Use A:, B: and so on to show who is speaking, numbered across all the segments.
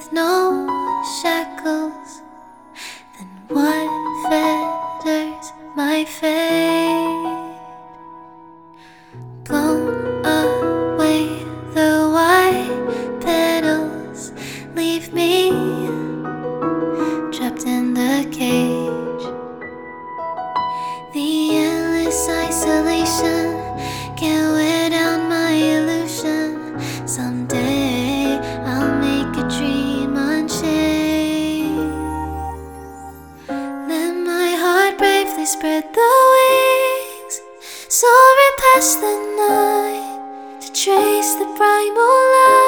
A: with no shackles, then what heart spread the wings, soaring past the night to trace the primal light.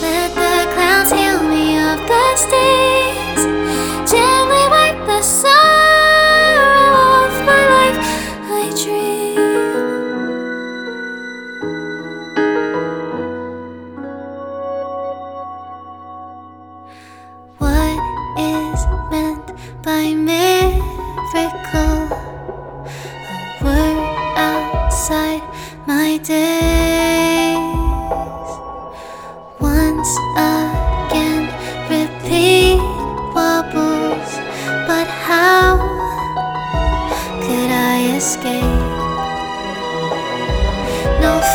A: Let the clouds heal me of the stings, gently wipe the sorrow off my life. I dream. What is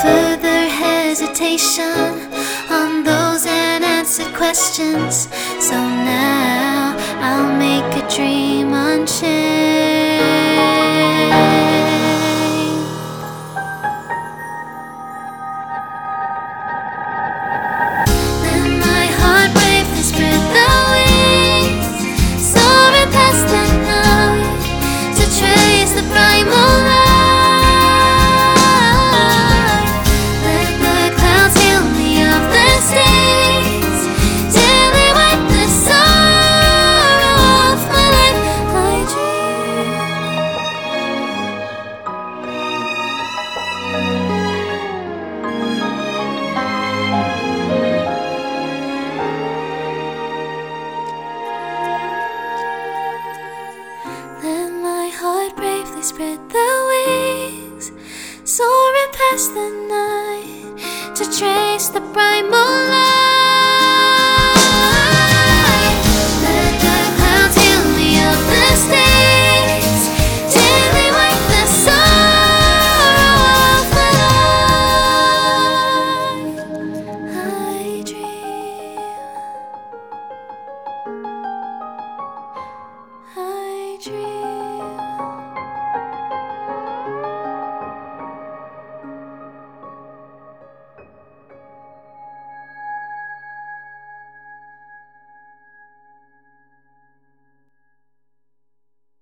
A: further hesitation on those unanswered questions. So now I'll make a dream unchained. Spread the wings, soaring past the night to trace the primal light.